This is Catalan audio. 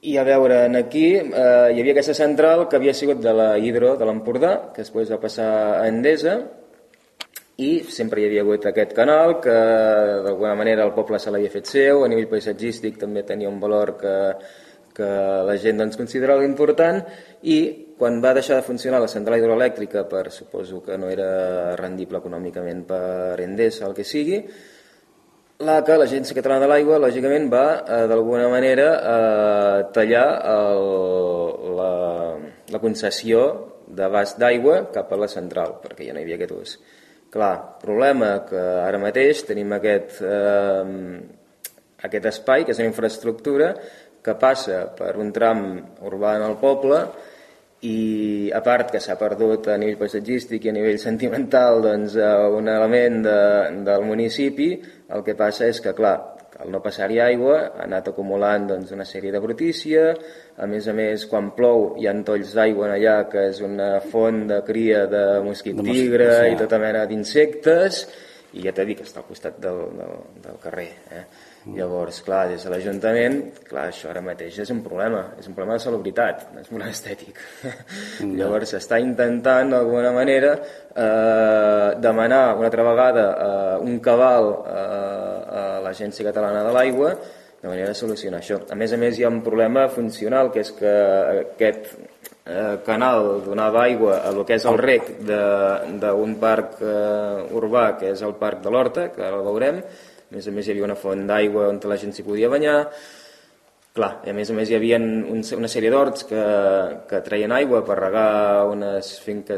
I a veure, en aquí eh, hi havia aquesta central que havia sigut de la Hidro de l'Empordà, que després va passar a Endesa, i sempre hi havia hagut aquest canal que d'alguna manera el poble se l'havia fet seu, a nivell paisatgístic també tenia un valor que, que la gent doncs, considerava important. I quan va deixar de funcionar la central hidroelèctrica per, suposo que no era rendible econòmicament per Endesa, el que sigui, l'ACA, l'Agència Catalana de l'Aigua, lògicament va eh, d'alguna manera eh, tallar el, la, la concessió d'abast d'aigua cap a la central, perquè ja no hi havia aquest ús. Clar, problema que ara mateix tenim aquest, eh, aquest espai, que és una infraestructura, que passa per un tram urbà en el poble, i a part que s'ha perdut a nivell paisatgístic i a nivell sentimental doncs, un element de, del municipi, el que passa és que, clar, al no passar-hi aigua ha anat acumulant doncs, una sèrie de brutícia, a més a més quan plou hi ha tolls d'aigua allà que és una font de cria de mosquit tigre i tota mena d'insectes i ja t'he dit que està al costat del, del, del carrer. Eh? Llavors, clar, des de l'Ajuntament, clar, això ara mateix és un problema, és un problema de salubritat, no és un problema estètic. Mm. Llavors s'està intentant, d'alguna manera, eh, demanar una altra vegada eh, un cabal eh, a l'Agència Catalana de l'Aigua de manera de solucionar això. A més a més, hi ha un problema funcional, que és que aquest eh, canal donava aigua a lo que és el rec d'un parc eh, urbà, que és el Parc de l'Horta, que ara el veurem, a més a més hi havia una font d'aigua on la gent s'hi podia banyar, clar, i a més a més hi havia un, una sèrie d'horts que, que treien aigua per regar unes finques